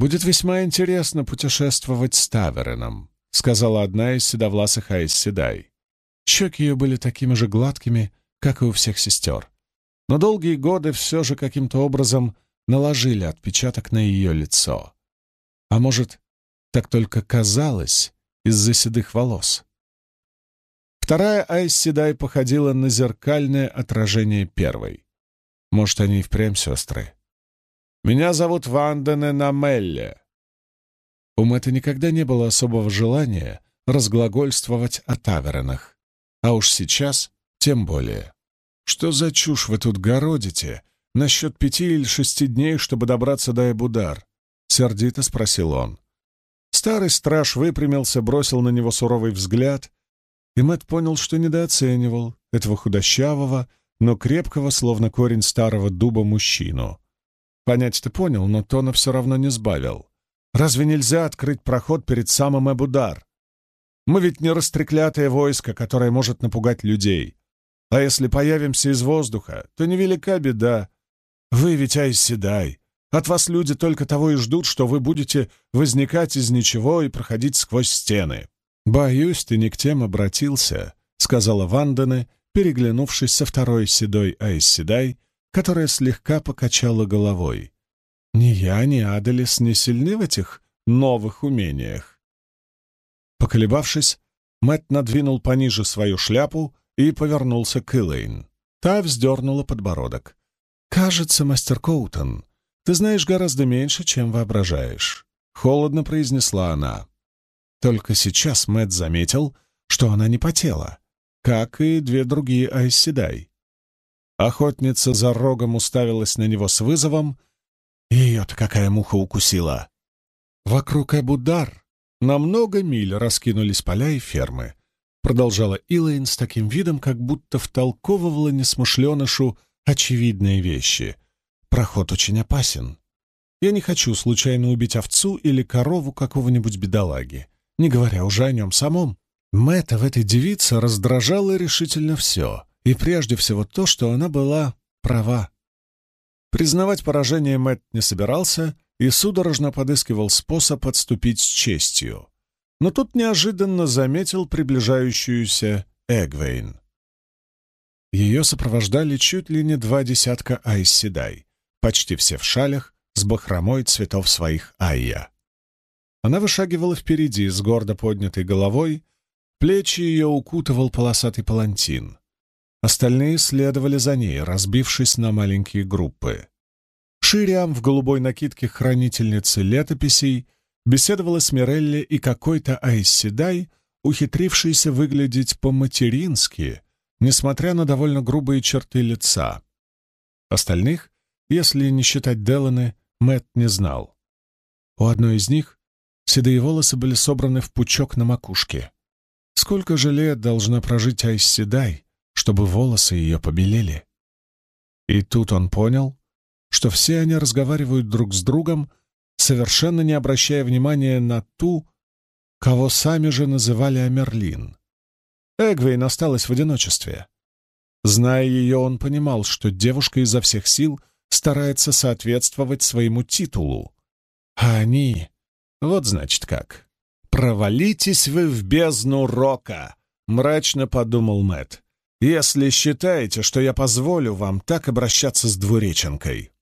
«Будет весьма интересно путешествовать с Тавереном», — сказала одна из седовласых Айс Седай. Щеки ее были такими же гладкими, как и у всех сестер. Но долгие годы все же каким-то образом наложили отпечаток на ее лицо. А может, так только казалось из-за седых волос. Вторая Айс Седай походила на зеркальное отражение первой. Может, они и впрямь сестры. Меня зовут Вандене Намелле». У Мэтта никогда не было особого желания разглагольствовать о тавернах. А уж сейчас тем более. Что за чушь вы тут городите насчет пяти или шести дней, чтобы добраться до Эбудар? Сердито спросил он. Старый страж выпрямился, бросил на него суровый взгляд, и Мэтт понял, что недооценивал этого худощавого, но крепкого, словно корень старого дуба, мужчину. Понять-то понял, но тона все равно не сбавил. Разве нельзя открыть проход перед самым Эбудар? Мы ведь не растреклятое войско, которое может напугать людей. А если появимся из воздуха, то невелика беда. Вы ведь Айседай. От вас люди только того и ждут, что вы будете возникать из ничего и проходить сквозь стены. «Боюсь, ты не к тем обратился», — сказала Вандене, переглянувшись со второй седой Айседай, которая слегка покачала головой. «Ни я, ни Аделис не сильны в этих новых умениях». Поколебавшись, Мэтт надвинул пониже свою шляпу и повернулся к Элейн. Та вздернула подбородок. «Кажется, мастер Коутон, ты знаешь гораздо меньше, чем воображаешь», — холодно произнесла она. Только сейчас Мэтт заметил, что она не потела, как и две другие Айседай. Охотница за рогом уставилась на него с вызовом. Ее-то какая муха укусила! Вокруг Эбудар на много миль раскинулись поля и фермы. Продолжала Илэйн с таким видом, как будто втолковывала несмышленышу очевидные вещи. Проход очень опасен. Я не хочу случайно убить овцу или корову какого-нибудь бедолаги, не говоря уже о нем самом. Мэтта в этой девице раздражало решительно все — и прежде всего то, что она была права. Признавать поражение Мэтт не собирался и судорожно подыскивал способ отступить с честью. Но тут неожиданно заметил приближающуюся Эгвейн. Ее сопровождали чуть ли не два десятка айсседай, почти все в шалях, с бахромой цветов своих айя. Она вышагивала впереди с гордо поднятой головой, плечи ее укутывал полосатый палантин. Остальные следовали за ней, разбившись на маленькие группы. Шириам в голубой накидке хранительницы летописей беседовала с Мирелли и какой-то Айсседай, ухитрившийся выглядеть по-матерински, несмотря на довольно грубые черты лица. Остальных, если не считать Деланы, Мэт не знал. У одной из них седые волосы были собраны в пучок на макушке. Сколько же лет должна прожить Айсседай, чтобы волосы ее побелели. И тут он понял, что все они разговаривают друг с другом, совершенно не обращая внимания на ту, кого сами же называли Амерлин. Эгвейн осталась в одиночестве. Зная ее, он понимал, что девушка изо всех сил старается соответствовать своему титулу. А они... Вот значит как. «Провалитесь вы в бездну рока!» — мрачно подумал Мэт если считаете, что я позволю вам так обращаться с двуреченкой».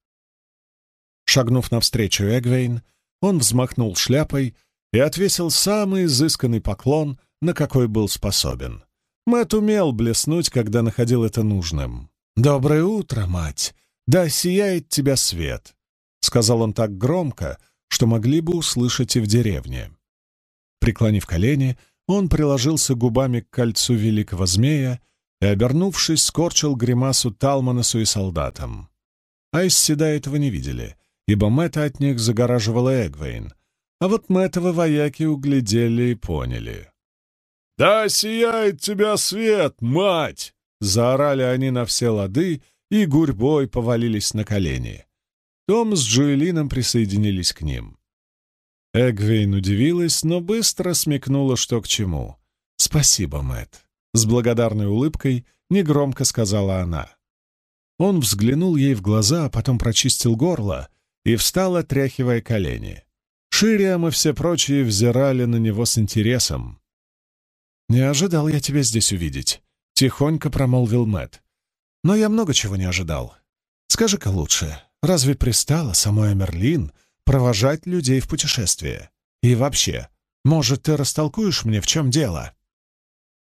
Шагнув навстречу Эгвейн, он взмахнул шляпой и отвесил самый изысканный поклон, на какой был способен. Мэт умел блеснуть, когда находил это нужным. «Доброе утро, мать! Да сияет тебя свет!» — сказал он так громко, что могли бы услышать и в деревне. Преклонив колени, он приложился губами к кольцу великого змея и, обернувшись, скорчил гримасу Талманесу и солдатам. Айсседа этого не видели, ибо Мэтта от них загораживала Эгвейн, а вот Мэттова вояки углядели и поняли. «Да сияет тебя свет, мать!» — заорали они на все лады и гурьбой повалились на колени. Том с Джуэлином присоединились к ним. Эгвейн удивилась, но быстро смекнула, что к чему. «Спасибо, Мэтт. С благодарной улыбкой негромко сказала она. Он взглянул ей в глаза, а потом прочистил горло и встал, отряхивая колени. Шириам и все прочие взирали на него с интересом. «Не ожидал я тебя здесь увидеть», — тихонько промолвил Мэт. «Но я много чего не ожидал. Скажи-ка лучше, разве пристало самой Амерлин провожать людей в путешествие? И вообще, может, ты растолкуешь мне, в чем дело?»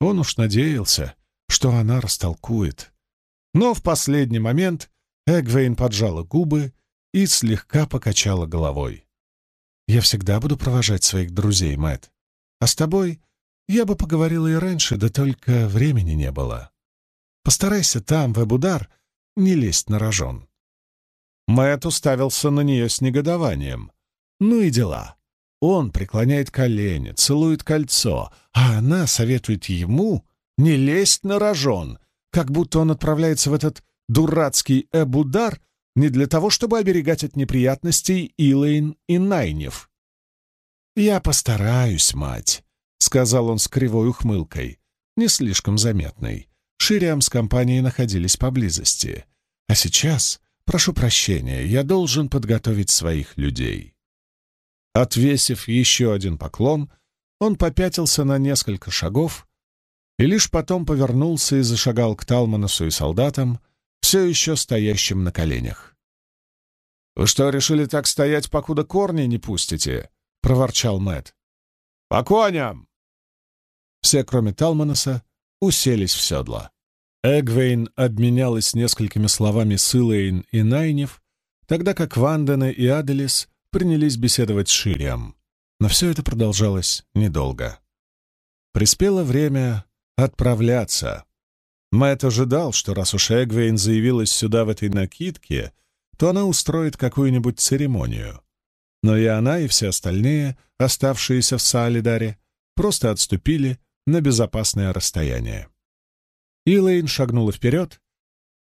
Он уж надеялся, что она растолкует. Но в последний момент Эгвейн поджала губы и слегка покачала головой. «Я всегда буду провожать своих друзей, Мэт. А с тобой я бы поговорила и раньше, да только времени не было. Постарайся там, в Эбудар, не лезть на рожон». Мэт уставился на нее с негодованием. «Ну и дела. Он преклоняет колени, целует кольцо, а она советует ему не лезть на рожон, как будто он отправляется в этот дурацкий Эбудар не для того, чтобы оберегать от неприятностей Илэйн и Найнев. «Я постараюсь, мать», — сказал он с кривой ухмылкой, не слишком заметной. Шириам с компанией находились поблизости. «А сейчас, прошу прощения, я должен подготовить своих людей». Отвесив еще один поклон, он попятился на несколько шагов и лишь потом повернулся и зашагал к Талманосу и солдатам, все еще стоящим на коленях. «Вы что, решили так стоять, покуда корни не пустите?» — проворчал Мэт. «По коням!» Все, кроме Талманоса, уселись в седла. Эгвейн обменялась несколькими словами с Илэйн и Найнев, тогда как Вандена и Аделис принялись беседовать с Ширием. Но все это продолжалось недолго. Приспело время отправляться. Мэтт ожидал, что раз уж Эгвейн заявилась сюда в этой накидке, то она устроит какую-нибудь церемонию. Но и она, и все остальные, оставшиеся в Саалидаре, просто отступили на безопасное расстояние. Илэйн шагнула вперед,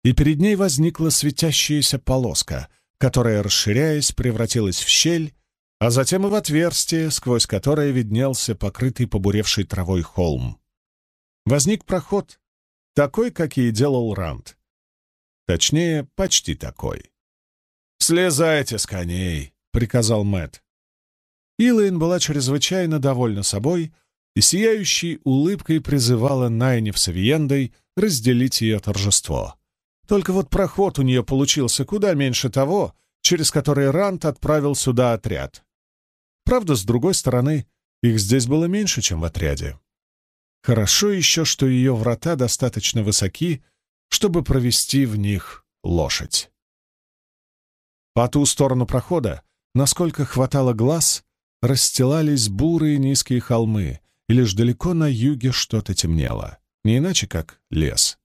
и перед ней возникла светящаяся полоска — которая, расширяясь, превратилась в щель, а затем и в отверстие, сквозь которое виднелся покрытый побуревшей травой холм. Возник проход, такой, как и делал Ранд. Точнее, почти такой. «Слезайте с коней!» — приказал Мэт. Илайн была чрезвычайно довольна собой и сияющей улыбкой призывала Найнев с Авиендой разделить ее торжество. Только вот проход у нее получился куда меньше того, через который Рант отправил сюда отряд. Правда, с другой стороны, их здесь было меньше, чем в отряде. Хорошо еще, что ее врата достаточно высоки, чтобы провести в них лошадь. По ту сторону прохода, насколько хватало глаз, расстилались бурые низкие холмы, и лишь далеко на юге что-то темнело, не иначе как лес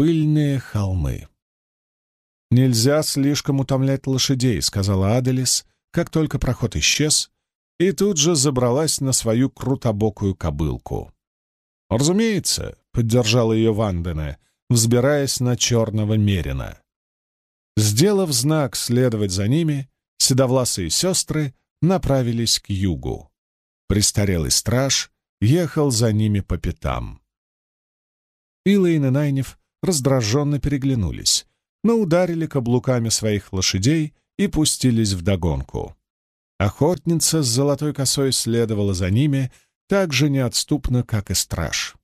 пыльные холмы. «Нельзя слишком утомлять лошадей», — сказала Аделис, как только проход исчез, и тут же забралась на свою крутобокую кобылку. «Разумеется», — поддержала ее Вандене, взбираясь на черного мерина. Сделав знак следовать за ними, седовласые сестры направились к югу. Престарелый страж ехал за ними по пятам. Илэйн и Найнев раздраженно переглянулись, но ударили каблуками своих лошадей и пустились в догонку. Охотница с золотой косой следовала за ними так же неотступно, как и страж.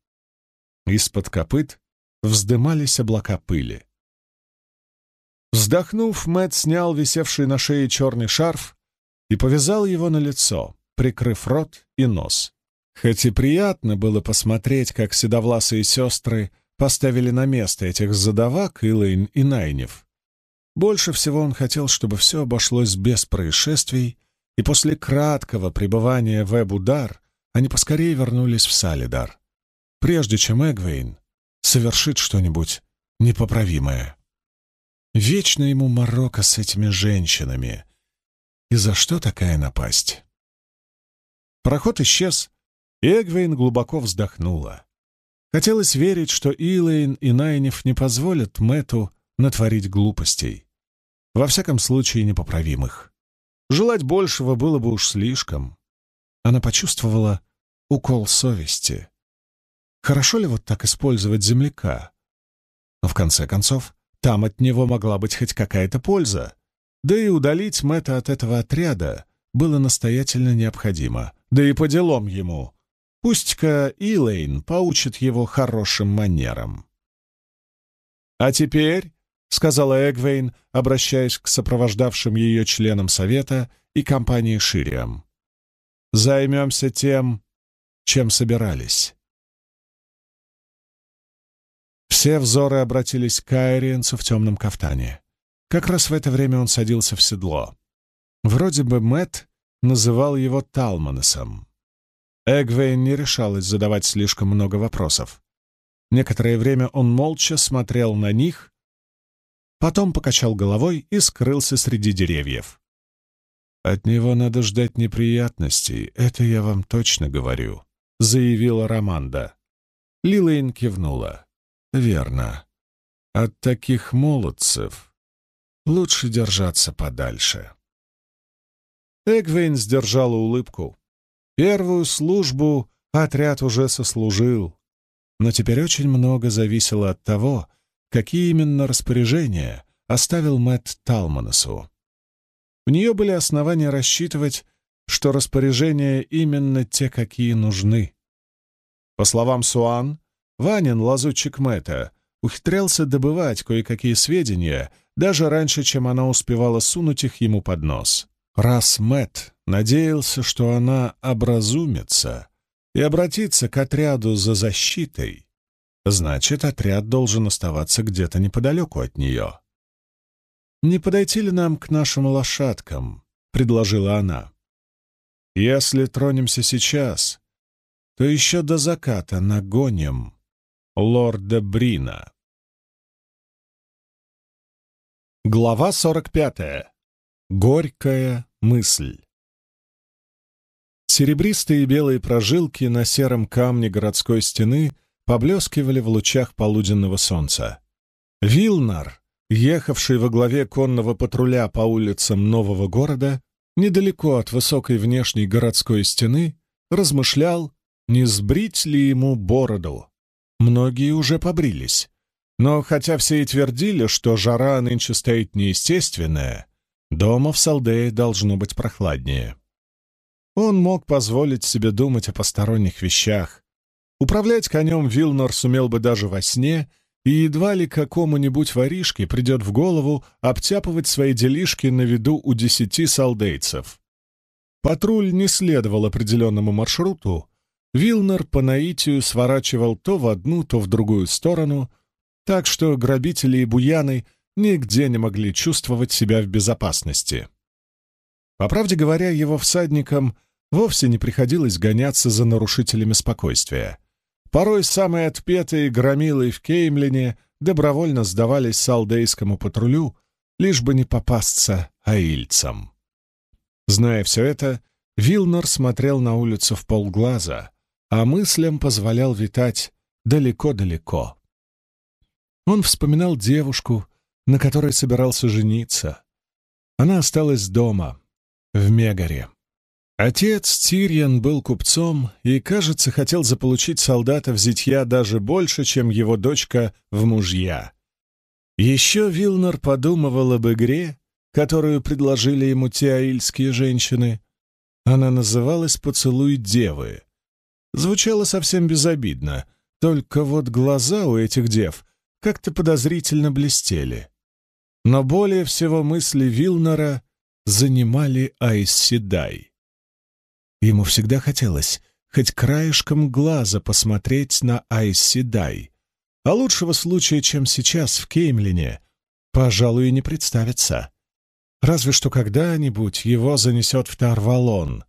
Из-под копыт вздымались облака пыли. Вздохнув, Мэт снял висевший на шее черный шарф и повязал его на лицо, прикрыв рот и нос. Хоть и приятно было посмотреть, как седовласые сестры поставили на место этих задавак Илэйн и Найнев. Больше всего он хотел, чтобы все обошлось без происшествий, и после краткого пребывания в Эбудар они поскорее вернулись в Салидар, прежде чем Эгвейн совершит что-нибудь непоправимое. Вечно ему морока с этими женщинами. И за что такая напасть? Проход исчез, и Эгвейн глубоко вздохнула. Хотелось верить, что Илэйн и Найниф не позволят Мэту натворить глупостей. Во всяком случае, непоправимых. Желать большего было бы уж слишком. Она почувствовала укол совести. Хорошо ли вот так использовать земляка? Но в конце концов, там от него могла быть хоть какая-то польза. Да и удалить Мэтта от этого отряда было настоятельно необходимо. Да и по делам ему. Пусть-ка Илэйн поучит его хорошим манерам. «А теперь», — сказала Эгвейн, обращаясь к сопровождавшим ее членам совета и компании Шириам, — «займемся тем, чем собирались». Все взоры обратились к Айриенцу в темном кафтане. Как раз в это время он садился в седло. Вроде бы Мэт называл его Талманесом. Эгвейн не решалась задавать слишком много вопросов. Некоторое время он молча смотрел на них, потом покачал головой и скрылся среди деревьев. «От него надо ждать неприятностей, это я вам точно говорю», — заявила Романда. Лилейн кивнула. «Верно. От таких молодцев лучше держаться подальше». Эгвейн сдержала улыбку. Первую службу отряд уже сослужил, но теперь очень много зависело от того, какие именно распоряжения оставил Мэтт Талманесу. У нее были основания рассчитывать, что распоряжения именно те, какие нужны. По словам Суан, Ванин, лазутчик Мэтта, ухитрялся добывать кое-какие сведения даже раньше, чем она успевала сунуть их ему под нос. Раз Мэт надеялся, что она образумится и обратится к отряду за защитой, значит, отряд должен оставаться где-то неподалеку от нее. «Не подойти ли нам к нашим лошадкам?» — предложила она. «Если тронемся сейчас, то еще до заката нагоним лорда Брина». Глава сорок пятая. Горькая мысль. Серебристые белые прожилки на сером камне городской стены поблескивали в лучах полуденного солнца. Вилнар, ехавший во главе конного патруля по улицам нового города, недалеко от высокой внешней городской стены, размышлял, не сбрить ли ему бороду. Многие уже побрились. Но хотя все и твердили, что жара нынче стоит неестественная, Дома в Салдее должно быть прохладнее. Он мог позволить себе думать о посторонних вещах. Управлять конем Вилнор сумел бы даже во сне, и едва ли какому-нибудь воришке придет в голову обтяпывать свои делишки на виду у десяти салдейцев. Патруль не следовал определенному маршруту, Вилнер по наитию сворачивал то в одну, то в другую сторону, так что грабители и буяны нигде не могли чувствовать себя в безопасности. По правде говоря, его всадникам вовсе не приходилось гоняться за нарушителями спокойствия. Порой самые отпетые громилы в Кеймлине добровольно сдавались салдейскому патрулю, лишь бы не попасться аильцам. Зная все это, Вилнер смотрел на улицу в полглаза, а мыслям позволял витать далеко-далеко. Он вспоминал девушку, на которой собирался жениться. Она осталась дома, в Мегаре. Отец Тирьян был купцом и, кажется, хотел заполучить солдата в зятья даже больше, чем его дочка в мужья. Еще Вилнер подумывал об игре, которую предложили ему те аильские женщины. Она называлась «Поцелуй девы». Звучало совсем безобидно, только вот глаза у этих дев как-то подозрительно блестели. Но более всего мысли Вилнера занимали Айсседай. Ему всегда хотелось хоть краешком глаза посмотреть на Айсседай, а лучшего случая, чем сейчас в Кеймлине, пожалуй, и не представится. Разве что когда-нибудь его занесет в Тарвалон.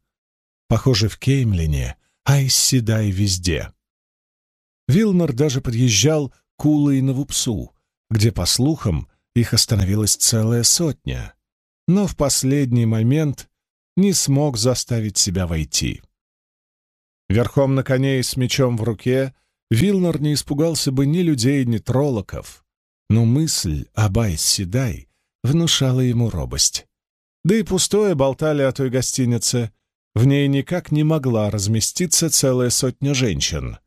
Похоже, в Кеймлине Айсседай везде. Вилнер даже подъезжал к Улайнову псу, где, по слухам, их остановилась целая сотня, но в последний момент не смог заставить себя войти. Верхом на коне и с мечом в руке Вилнер не испугался бы ни людей, ни троллоков, но мысль об Айс-Седай внушала ему робость. Да и пустое болтали о той гостинице. В ней никак не могла разместиться целая сотня женщин.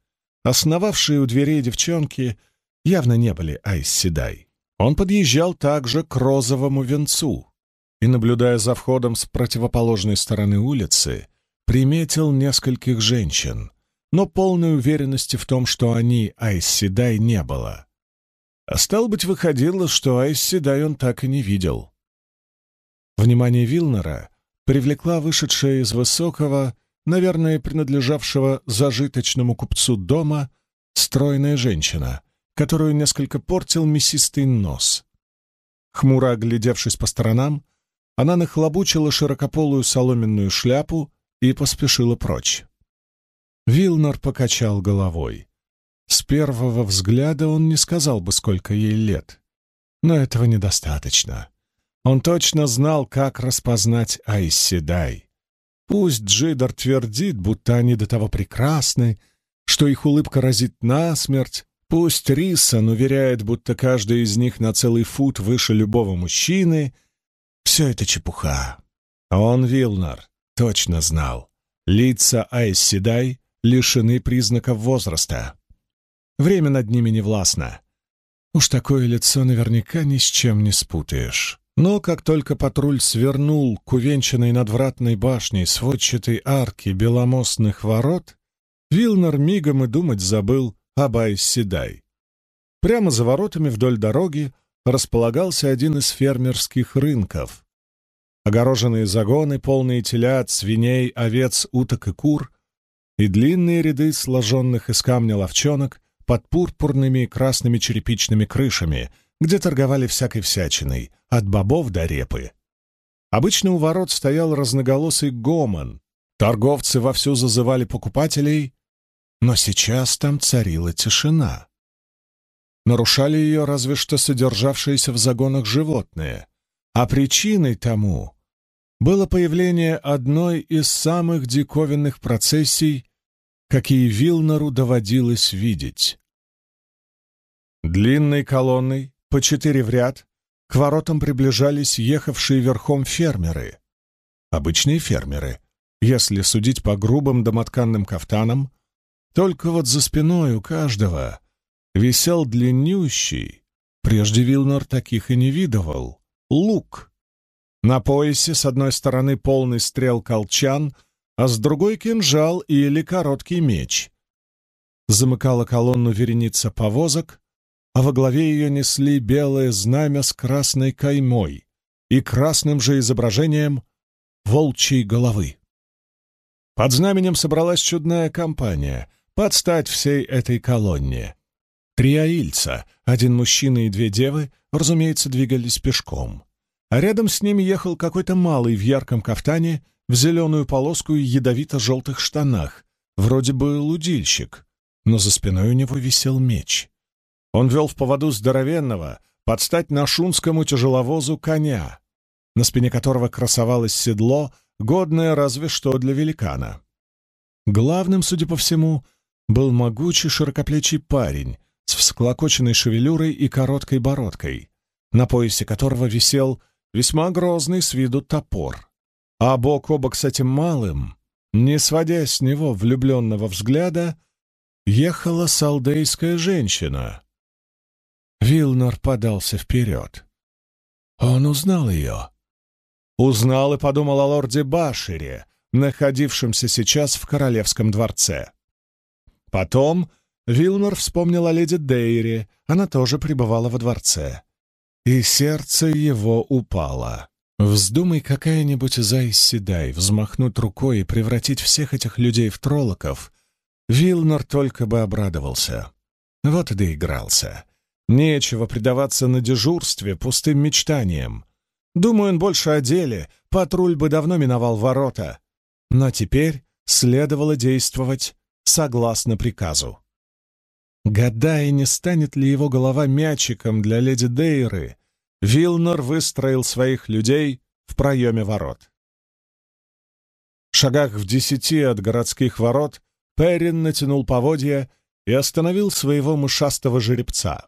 Основавшие у дверей девчонки явно не были Айс-Седай. Он подъезжал также к розовому венцу. и, наблюдая за входом с противоположной стороны улицы, приметил нескольких женщин, но полной уверенности в том, что они Айс Седай, не было. А стал быть, выходило, что Айс Седай он так и не видел. Внимание Вилнера привлекла вышедшая из высокого, наверное, принадлежавшего зажиточному купцу дома, стройная женщина, которую несколько портил мясистый нос. Хмуро оглядевшись по сторонам, она нахлобучила широкополую соломенную шляпу и поспешила прочь. Вилнер покачал головой. С первого взгляда он не сказал бы, сколько ей лет. Но этого недостаточно. Он точно знал, как распознать Айсседай. Пусть Джидор твердит, будто они до того прекрасны, что их улыбка разит насмерть, пусть Рисон уверяет, будто каждый из них на целый фут выше любого мужчины, все это чепуха. А он, Вилнар, точно знал. Лица Айсседай лишены признаков возраста. Время над ними не властно. Уж такое лицо наверняка ни с чем не спутаешь. Но как только патруль свернул к увенчанной надвратной башней сводчатой арки беломостных ворот, Вилнер мигом и думать забыл об Айсседай. Прямо за воротами вдоль дороги располагался один из фермерских рынков. Огороженные загоны, полные телят, свиней, овец, уток и кур, и длинные ряды сложенных из камня ловчонок под пурпурными и красными черепичными крышами, где торговали всякой всячиной, от бобов до репы. Обычно у ворот стоял разноголосый гомон, торговцы вовсю зазывали покупателей, но сейчас там царила тишина. Нарушали ее разве что содержавшиеся в загонах животные, а причиной тому было появление одной из самых диковинных процессий, какие Вилнеру доводилось видеть. Длинной колонной, по четыре в ряд, к воротам приближались ехавшие верхом фермеры. Обычные фермеры, если судить по грубым домотканным кафтанам, только вот за спиной у каждого висел длиннющий, прежде Вилнер таких и не видывал, лук. На поясе с одной стороны полный стрел колчан, а с другой — кинжал или короткий меч. Замыкала колонну вереница повозок, а во главе ее несли белое знамя с красной каймой и красным же изображением волчьей головы. Под знаменем собралась чудная компания, под стать всей этой колонне. Три аильца, один мужчина и две девы, разумеется, двигались пешком. А рядом с ними ехал какой-то малый в ярком кафтане, в зеленую полоску и ядовито-желтых штанах, вроде бы лудильщик, но за спиной у него висел меч. Он вел в поводу здоровенного, под стать нашунскому тяжеловозу коня, на спине которого красовалось седло, годное разве что для великана. Главным, судя по всему, был могучий широкоплечий парень с всклокоченной шевелюрой и короткой бородкой, на поясе которого висел весьма грозный с виду топор. А бок о бок с этим малым, не сводя с него влюбленного взгляда, ехала салдейская женщина. Вилнер подался вперед. Он узнал ее. Узнал и подумал о лорде Башире, находившемся сейчас в королевском дворце. Потом Вилнер вспомнил о леди Дейре, она тоже пребывала во дворце. И сердце его упало. Вздумай какая-нибудь Зайседай взмахнуть рукой и превратить всех этих людей в троллоков, Вилнер только бы обрадовался. Вот и доигрался. Нечего предаваться на дежурстве пустым мечтаниям. Думаю, он больше о деле, патруль бы давно миновал ворота. Но теперь следовало действовать согласно приказу. Гадая, не станет ли его голова мячиком для леди Дейры, Вилнер выстроил своих людей в проеме ворот. В шагах в десяти от городских ворот Перрин натянул поводья и остановил своего мышастого жеребца.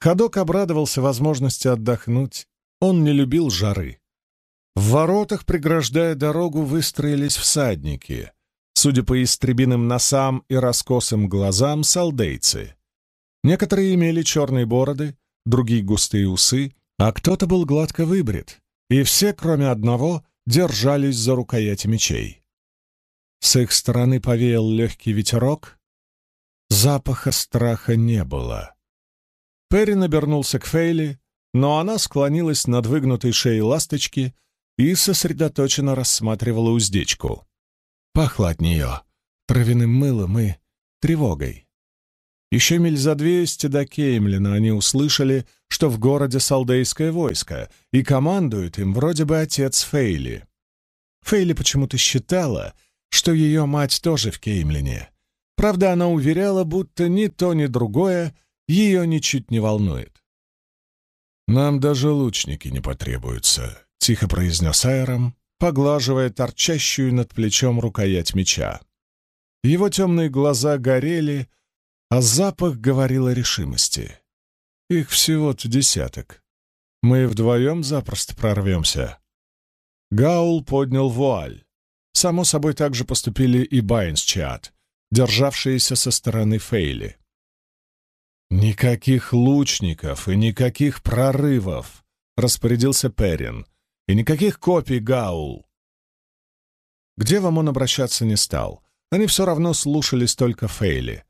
Ходок обрадовался возможности отдохнуть, он не любил жары. В воротах, преграждая дорогу, выстроились всадники, судя по истребиным носам и раскосым глазам, салдейцы. Некоторые имели черные бороды, другие густые усы, а кто-то был гладко выбрит, и все, кроме одного, держались за рукояти мечей. С их стороны повеял легкий ветерок. Запаха страха не было. Перрин обернулся к Фейли, но она склонилась над выгнутой шеей ласточки и сосредоточенно рассматривала уздечку. Пахло от нее травяным мылом и тревогой. Еще миль за двести до Кеймлина они услышали, что в городе салдейское войско, и командует им вроде бы отец Фейли. Фейли почему-то считала, что ее мать тоже в Кеймлине. Правда, она уверяла, будто ни то, ни другое ее ничуть не волнует. «Нам даже лучники не потребуются», — тихо произнес Айром, поглаживая торчащую над плечом рукоять меча. Его темные глаза горели, а запах говорил о решимости. Их всего-то десяток. Мы вдвоем запросто прорвемся. Гаул поднял вуаль. Само собой, так же поступили и Байнсчат, державшиеся со стороны Фейли. «Никаких лучников и никаких прорывов!» — распорядился Перин. «И никаких копий, Гаул!» Где вам он обращаться не стал. Они все равно слушались только Фейли.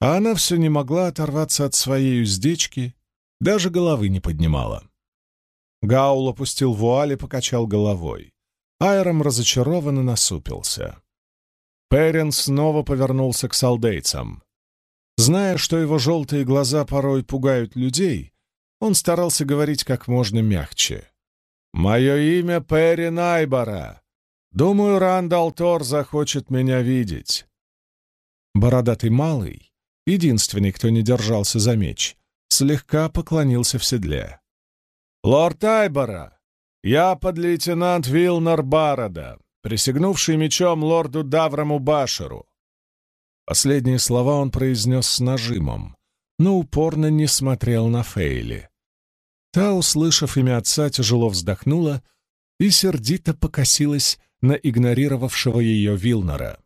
А она все не могла оторваться от своей уздечки, даже головы не поднимала. Гаул опустил вуаль и покачал головой. Айром разочарованно насупился. Перин снова повернулся к солдейцам. Зная, что его желтые глаза порой пугают людей, он старался говорить как можно мягче. «Мое имя Перин Айбара. Думаю, Рандал Тор захочет меня видеть». Бородатый малый, единственный, кто не держался за меч, слегка поклонился в седле. «Лорд Айбара, я подлейтенант Вилнар Барада, присягнувший мечом лорду Давраму Башеру. Последние слова он произнес с нажимом, но упорно не смотрел на Фейли. Та, услышав имя отца, тяжело вздохнула и сердито покосилась на игнорировавшего ее Вилнера.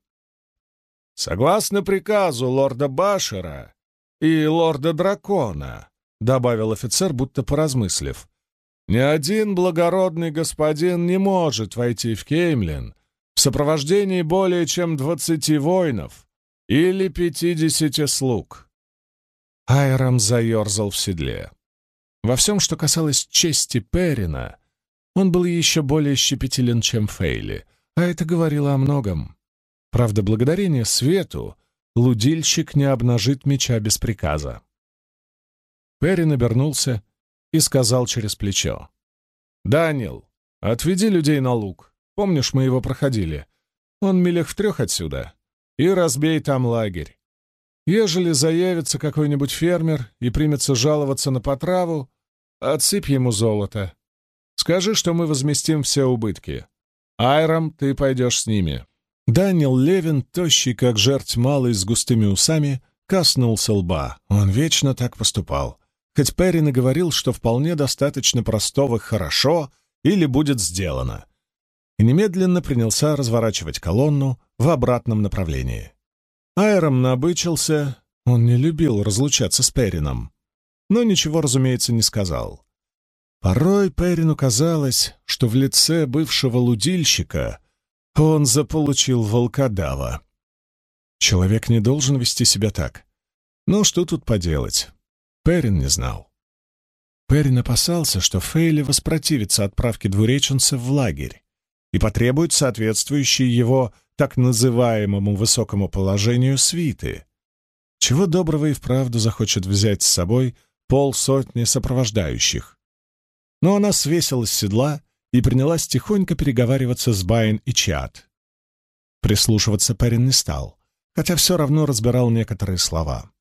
«Согласно приказу лорда Башера и лорда Дракона», — добавил офицер, будто поразмыслив, «ни один благородный господин не может войти в Кеймлин в сопровождении более чем двадцати воинов, или пятидесяти слуг. Айрам заерзал в седле. Во всем, что касалось чести Перина, он был еще более щепетилен, чем Фейли, а это говорило о многом. Правда, благодарение свету лудильщик не обнажит меча без приказа. Перин обернулся и сказал через плечо. «Данил, отведи людей на луг. Помнишь, мы его проходили? Он милях в трех отсюда и разбей там лагерь. Ежели заявится какой-нибудь фермер и примется жаловаться на потраву, отсыпь ему золото. Скажи, что мы возместим все убытки. Айрам, ты пойдешь с ними». Данил Левин, тощий как жерть малый с густыми усами, коснулся лба. Он вечно так поступал. Хоть Перрин и говорил, что вполне достаточно простого «хорошо» или «будет сделано», и немедленно принялся разворачивать колонну в обратном направлении. Айром набычился, он не любил разлучаться с Перином, но ничего, разумеется, не сказал. Порой Перину казалось, что в лице бывшего лудильщика он заполучил волкодава. Человек не должен вести себя так. Но что тут поделать? Перин не знал. Перин опасался, что Фейли воспротивится отправке двуреченцев в лагерь и потребует соответствующие его так называемому высокому положению свиты. Чего доброго и вправду захочет взять с собой полсотни сопровождающих. Но она свесилась с седла и принялась тихонько переговариваться с Байн и Чат. Прислушиваться парень не стал, хотя все равно разбирал некоторые слова.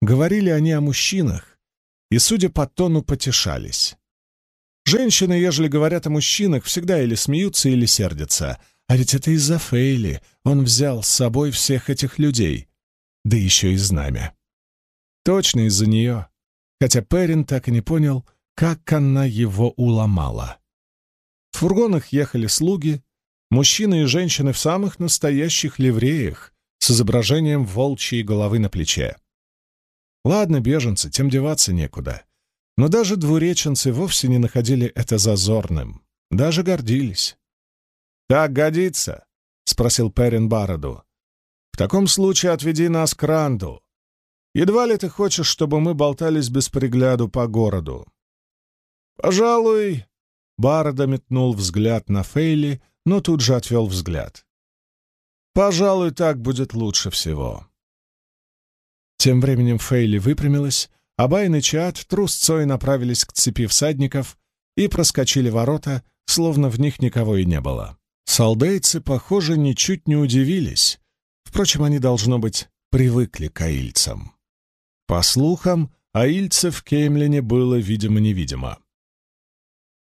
Говорили они о мужчинах, и, судя по тону, потешались. Женщины, ежели говорят о мужчинах, всегда или смеются, или сердятся. А ведь это из-за Фейли он взял с собой всех этих людей. Да еще и знамя. Точно из-за нее. Хотя Перин так и не понял, как она его уломала. В фургонах ехали слуги, мужчины и женщины в самых настоящих ливреях с изображением волчьей головы на плече. Ладно, беженцы, тем деваться некуда. Но даже двуреченцы вовсе не находили это зазорным. даже гордились. «Так годится?» — спросил Перин Бароду. «В таком случае отведи нас к Ранду. Едва ли ты хочешь, чтобы мы болтались без пригляду по городу?» «Пожалуй...» — Барода метнул взгляд на Фейли, но тут же отвел взгляд. «Пожалуй, так будет лучше всего». Тем временем Фейли выпрямилась, а Байн и Чат трусцой направились к цепи всадников и проскочили ворота, словно в них никого и не было. Солдейцы, похоже, ничуть не удивились. Впрочем, они, должно быть, привыкли к аильцам. По слухам, аильцев в Кеймлине было видимо-невидимо.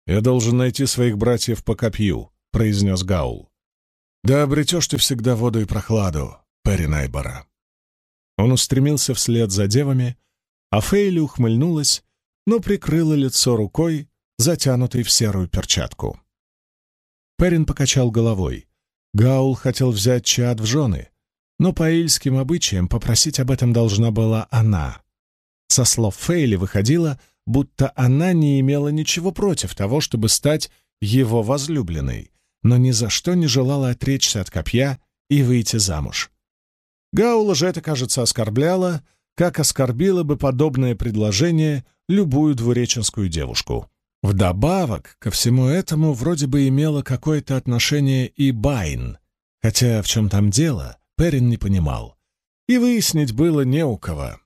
«Я должен найти своих братьев по копью», — произнес Гаул. «Да обретешь ты всегда воду и прохладу, Перри Найбора». Он устремился вслед за девами, а Фейли ухмыльнулась, но прикрыла лицо рукой, затянутой в серую перчатку. Перин покачал головой. Гаул хотел взять Чад в жены, но по ильским обычаям попросить об этом должна была она. Со слов Фейли выходило, будто она не имела ничего против того, чтобы стать его возлюбленной, но ни за что не желала отречься от копья и выйти замуж. Гаула же это, кажется, оскорбляло, как оскорбило бы подобное предложение любую двуреченскую девушку. Вдобавок ко всему этому вроде бы имело какое-то отношение и Байн, хотя в чем там дело, Перин не понимал. И выяснить было не у кого.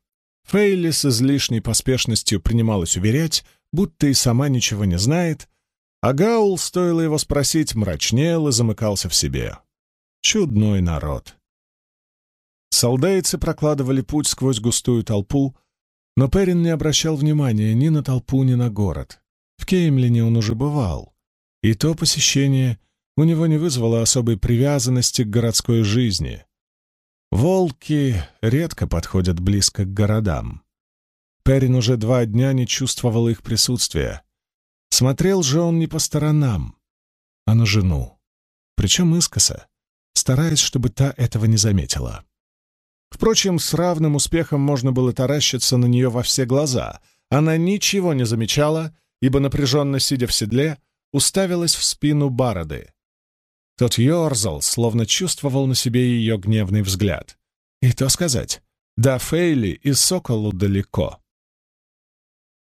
Фейли с излишней поспешностью принималась уверять, будто и сама ничего не знает, а Гаул, стоило его спросить, мрачнел и замыкался в себе. Чудной народ. Солдейцы прокладывали путь сквозь густую толпу, но Перин не обращал внимания ни на толпу, ни на город. В Кеймлине он уже бывал, и то посещение у него не вызвало особой привязанности к городской жизни. Волки редко подходят близко к городам. Перин уже два дня не чувствовал их присутствия. Смотрел же он не по сторонам, а на жену, причем искоса, стараясь, чтобы та этого не заметила. Впрочем, с равным успехом можно было таращиться на нее во все глаза. Она ничего не замечала ибо, напряженно сидя в седле, уставилась в спину Бароды. Тот ерзал, словно чувствовал на себе ее гневный взгляд. И то сказать, до Фейли и Соколу далеко.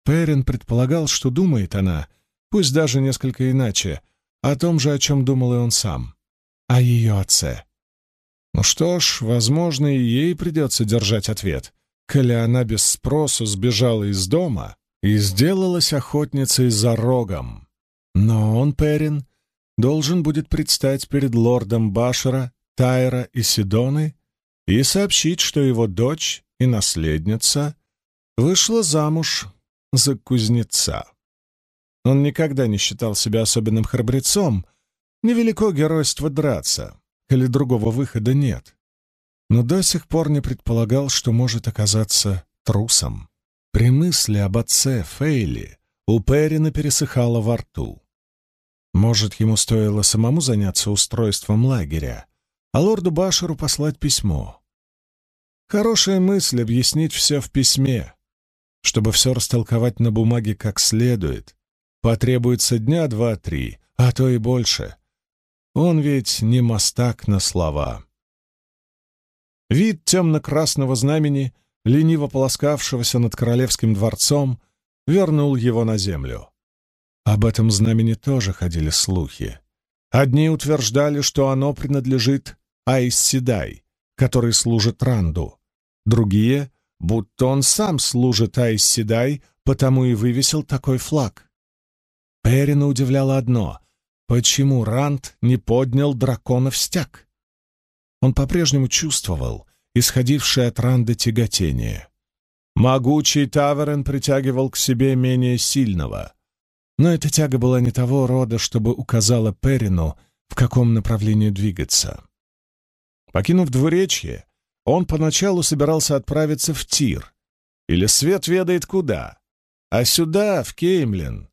Перин предполагал, что думает она, пусть даже несколько иначе, о том же, о чем думал и он сам, о ее отце. Ну что ж, возможно, и ей придется держать ответ. Коли она без спросу сбежала из дома, и сделалась охотницей за рогом. Но он, Перин, должен будет предстать перед лордом Башера, Тайра и Сидоны и сообщить, что его дочь и наследница вышла замуж за кузнеца. Он никогда не считал себя особенным храбрецом, невелико геройство драться, или другого выхода нет, но до сих пор не предполагал, что может оказаться трусом. При мысли об отце Фейли у Перина пересыхало во рту. Может, ему стоило самому заняться устройством лагеря, а лорду Башеру послать письмо. Хорошая мысль объяснить все в письме. Чтобы все растолковать на бумаге как следует, потребуется дня два-три, а то и больше. Он ведь не мастак на слова. Вид темно-красного знамени лениво полоскавшегося над королевским дворцом, вернул его на землю. Об этом знамени тоже ходили слухи. Одни утверждали, что оно принадлежит Айс-Седай, который служит Ранду. Другие, будто он сам служит Айс-Седай, потому и вывесил такой флаг. Перина удивляло одно — почему Ранд не поднял дракона в стяг? Он по-прежнему чувствовал, исходившее от Ранда тяготение. Могучий Таверен притягивал к себе менее сильного, но эта тяга была не того рода, чтобы указала Перину, в каком направлении двигаться. Покинув двуречье, он поначалу собирался отправиться в Тир, или свет ведает куда, а сюда, в Кеймлин.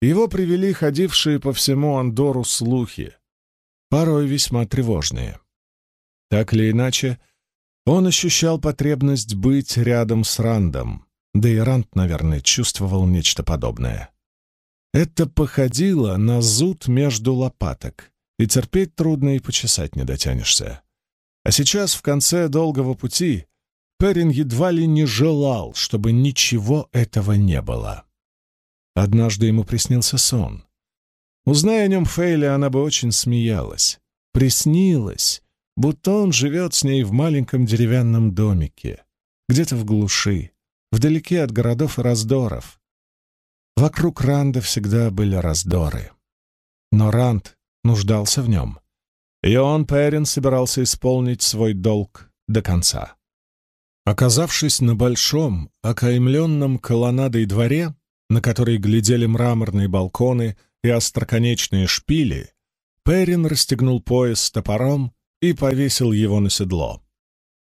Его привели ходившие по всему Андору слухи, порой весьма тревожные. Так или иначе, он ощущал потребность быть рядом с Рандом, да и Ранд, наверное, чувствовал нечто подобное. Это походило на зуд между лопаток, и терпеть трудно, и почесать не дотянешься. А сейчас, в конце долгого пути, Перин едва ли не желал, чтобы ничего этого не было. Однажды ему приснился сон. Узная о нем Фейли, она бы очень смеялась. Приснилось, будто он живет с ней в маленьком деревянном домике, где-то в глуши, вдалеке от городов и раздоров. Вокруг Ранда всегда были раздоры. Но Ранд нуждался в нем, и он, Перин, собирался исполнить свой долг до конца. Оказавшись на большом, окаймленном колоннадой дворе, на который глядели мраморные балконы и остроконечные шпили, Перин расстегнул пояс с топором и повесил его на седло.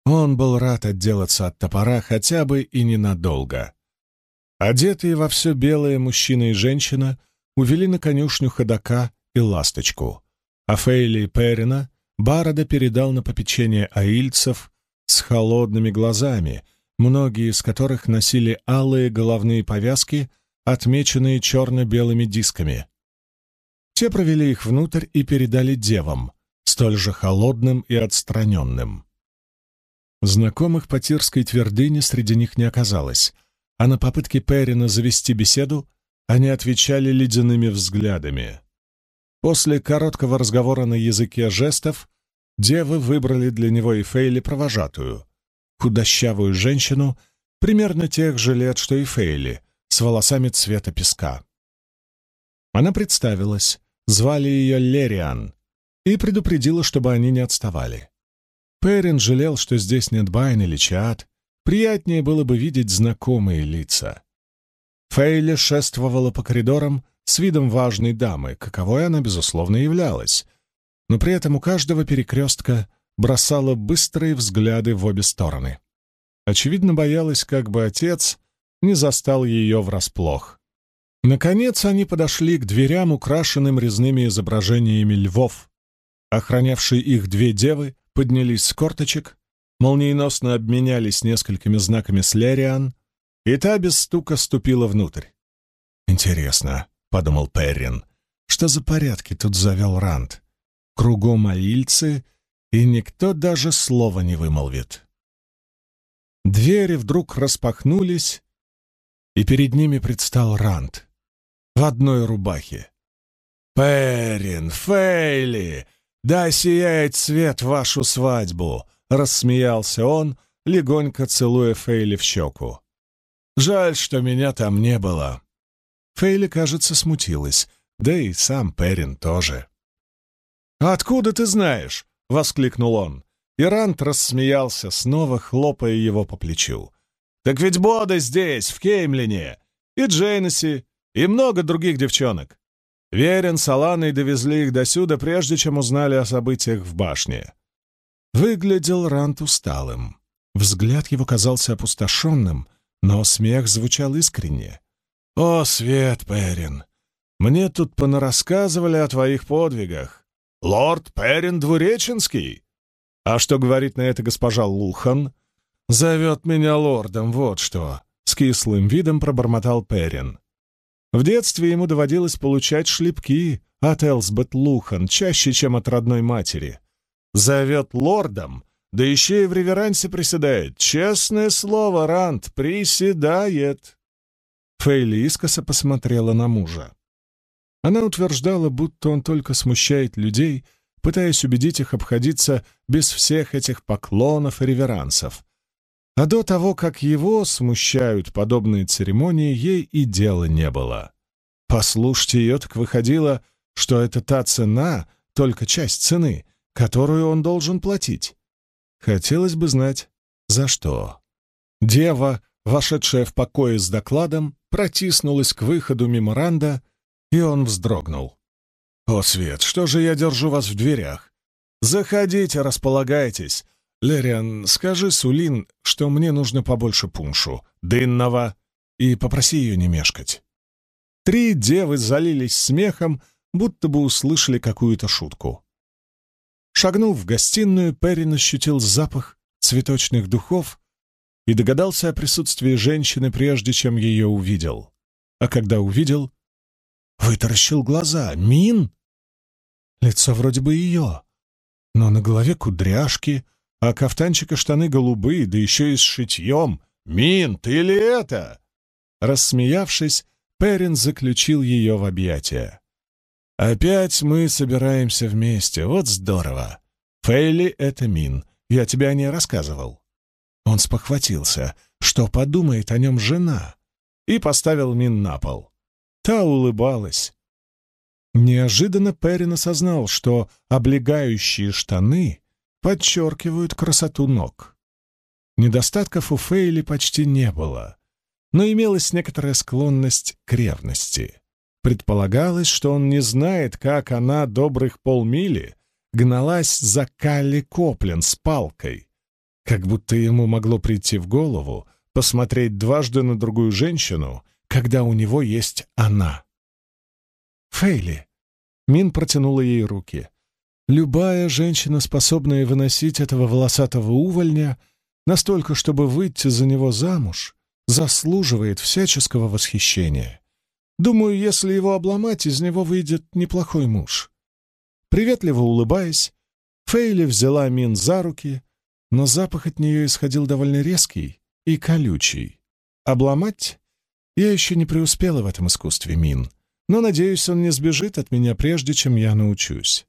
Он был рад отделаться от топора хотя бы и ненадолго. Одетые во все белое мужчина и женщина увели на конюшню ходока и ласточку, а Фейли и Перина Барода передал на попечение аильцев с холодными глазами, многие из которых носили алые головные повязки, отмеченные черно-белыми дисками. Те провели их внутрь и передали девам, столь же холодным и отстраненным. Знакомых по Тирской твердыне среди них не оказалось, а на попытки Перина завести беседу они отвечали ледяными взглядами. После короткого разговора на языке жестов девы выбрали для него и Фейли провожатую, худощавую женщину, примерно тех же лет, что и Фейли, с волосами цвета песка. Она представилась, звали ее Лериан, и предупредила, чтобы они не отставали. Перин жалел, что здесь нет Байн или Чаат, приятнее было бы видеть знакомые лица. Фейли шествовала по коридорам с видом важной дамы, каковой она, безусловно, являлась, но при этом у каждого перекрестка бросала быстрые взгляды в обе стороны. Очевидно, боялась, как бы отец не застал ее врасплох. Наконец они подошли к дверям, украшенным резными изображениями львов. Охранявшие их две девы поднялись с корточек, молниеносно обменялись несколькими знаками с Лериан, и та без стука ступила внутрь. «Интересно», — подумал Перрин, — «что за порядки тут завел Ранд? Кругом аильцы, и никто даже слова не вымолвит». Двери вдруг распахнулись, и перед ними предстал Ранд в одной рубахе. «Перрин, Фейли!» «Да сияет свет вашу свадьбу!» — рассмеялся он, легонько целуя Фейли в щеку. «Жаль, что меня там не было». Фейли, кажется, смутилась, да и сам Перин тоже. «Откуда ты знаешь?» — воскликнул он. Ирант рассмеялся, снова хлопая его по плечу. «Так ведь Бода здесь, в Кеймлине, и Джейнеси, и много других девчонок. Верен с Аланой довезли их досюда, прежде чем узнали о событиях в башне. Выглядел Рант усталым. Взгляд его казался опустошенным, но смех звучал искренне. «О, Свет, Перин! Мне тут понарассказывали о твоих подвигах. Лорд Перин Двуреченский!» «А что говорит на это госпожа Лухан?» «Зовет меня лордом, вот что!» — с кислым видом пробормотал Перин. В детстве ему доводилось получать шлепки от Элсбет Лухан чаще, чем от родной матери. Зовет лордом, да еще и в реверансе приседает. Честное слово, Рант, приседает. Фейли искоса посмотрела на мужа. Она утверждала, будто он только смущает людей, пытаясь убедить их обходиться без всех этих поклонов и реверансов. А до того, как его смущают подобные церемонии, ей и дела не было. Послушать ее так выходило, что это та цена, только часть цены, которую он должен платить. Хотелось бы знать, за что. Дева, вошедшая в покое с докладом, протиснулась к выходу меморанда, и он вздрогнул. «О, Свет, что же я держу вас в дверях? Заходите, располагайтесь, «Лериан, скажи Сулин, что мне нужно побольше пуншу, дынного, и попроси ее не мешкать». Три девы залились смехом, будто бы услышали какую-то шутку. Шагнув в гостиную, Перрин ощутил запах цветочных духов и догадался о присутствии женщины, прежде чем ее увидел. А когда увидел, вытаращил глаза. «Мин?» Лицо вроде бы ее, но на голове кудряшки, а кафтанчик и штаны голубые, да еще и с шитьем. «Мин, ты ли это?» Рассмеявшись, Перин заключил ее в объятия. «Опять мы собираемся вместе, вот здорово! Фейли — это Мин, я тебе о ней рассказывал». Он спохватился, что подумает о нем жена, и поставил Мин на пол. Та улыбалась. Неожиданно Перин осознал, что облегающие штаны подчеркивают красоту ног. Недостатков у Фейли почти не было, но имелась некоторая склонность к ревности. Предполагалось, что он не знает, как она добрых полмили гналась за Калли Коплен с палкой, как будто ему могло прийти в голову посмотреть дважды на другую женщину, когда у него есть она. «Фейли!» — Мин протянула ей руки. «Любая женщина, способная выносить этого волосатого увольня, настолько, чтобы выйти за него замуж, заслуживает всяческого восхищения. Думаю, если его обломать, из него выйдет неплохой муж». Приветливо улыбаясь, Фейли взяла Мин за руки, но запах от нее исходил довольно резкий и колючий. Обломать? Я еще не преуспела в этом искусстве, Мин, но, надеюсь, он не сбежит от меня, прежде чем я научусь.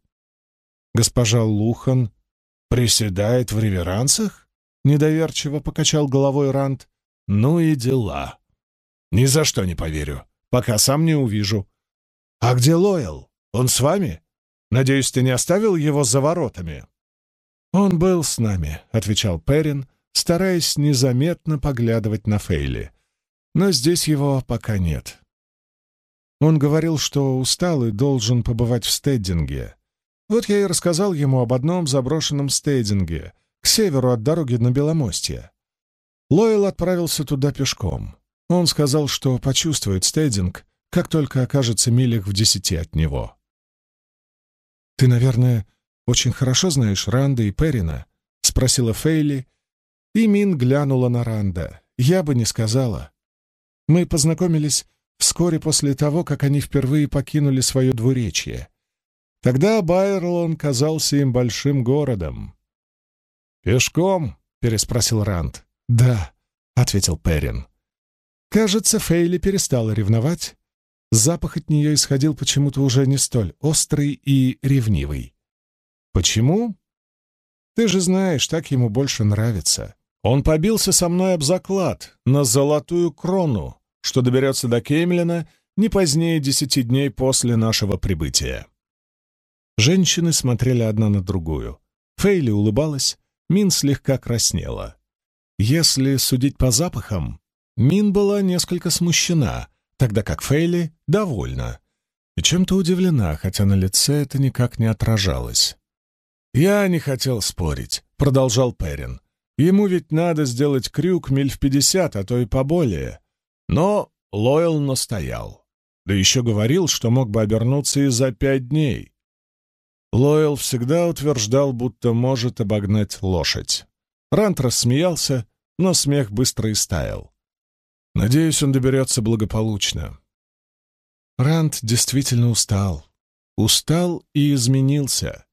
Госпожа Лухан приседает в реверансах? Недоверчиво покачал головой Ранд. Ну и дела. Ни за что не поверю, пока сам не увижу. А где Лойл? Он с вами? Надеюсь, ты не оставил его за воротами?» «Он был с нами», — отвечал Перин, стараясь незаметно поглядывать на Фейли. «Но здесь его пока нет». Он говорил, что устал и должен побывать в стейдинге. Вот я и рассказал ему об одном заброшенном стейдинге, к северу от дороги на Беломостье. Лойл отправился туда пешком. Он сказал, что почувствует стейдинг, как только окажется милях в десяти от него. «Ты, наверное, очень хорошо знаешь Ранда и Перина?» — спросила Фейли, и Мин глянула на Ранда. «Я бы не сказала. Мы познакомились вскоре после того, как они впервые покинули свое двуречье. Тогда Байерлон казался им большим городом». «Пешком?» — переспросил Ранд. «Да», — ответил Перин. Кажется, Фейли перестала ревновать, Запах от нее исходил почему-то уже не столь острый и ревнивый. «Почему?» «Ты же знаешь, так ему больше нравится. Он побился со мной об заклад на золотую крону, что доберется до Кемлина не позднее десяти дней после нашего прибытия». Женщины смотрели одна на другую. Фейли улыбалась, Мин слегка краснела. Если судить по запахам, Мин была несколько смущена — тогда как Фейли довольна и чем-то удивлена, хотя на лице это никак не отражалось. «Я не хотел спорить», — продолжал Перин. «Ему ведь надо сделать крюк миль в пятьдесят, а то и поболее». Но Лойл настоял. Да еще говорил, что мог бы обернуться и за пять дней. Лойл всегда утверждал, будто может обогнать лошадь. Рант рассмеялся, но смех быстро истаял. Надеюсь, он доберется благополучно. Ранд действительно устал. Устал и изменился.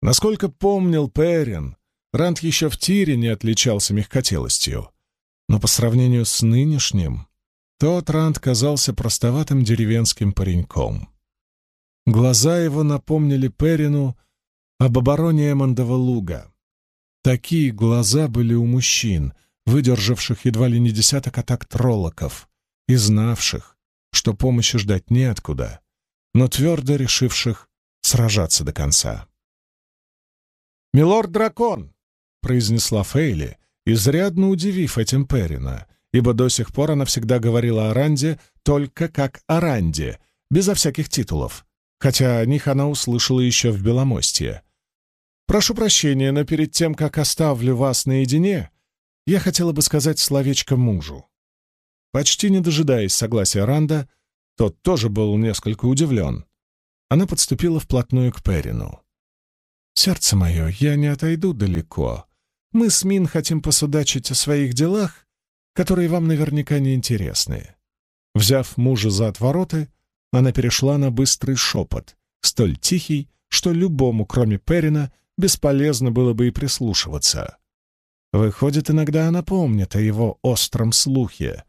Насколько помнил Перин, Ранд еще в тире не отличался мягкотелостью. Но по сравнению с нынешним, тот Ранд казался простоватым деревенским пареньком. Глаза его напомнили Перину об обороне Эммондова луга. Такие глаза были у мужчин, выдержавших едва ли не десяток атак троллоков и знавших, что помощи ждать неоткуда, но твердо решивших сражаться до конца. «Милорд-дракон!» — произнесла Фейли, изрядно удивив этим Перина, ибо до сих пор она всегда говорила о Ранде только как о Ранде, безо всяких титулов, хотя о них она услышала еще в Беломостье. «Прошу прощения, но перед тем, как оставлю вас наедине, я хотела бы сказать словечко мужу. Почти не дожидаясь согласия Ранда, тот тоже был несколько удивлен. Она подступила вплотную к Перину. «Сердце мое, я не отойду далеко. Мы с Мин хотим посудачить о своих делах, которые вам наверняка не интересны». Взяв мужа за отвороты, она перешла на быстрый шепот, столь тихий, что любому, кроме Перина, бесполезно было бы и прислушиваться. Выходит, иногда она помнит о его остром слухе.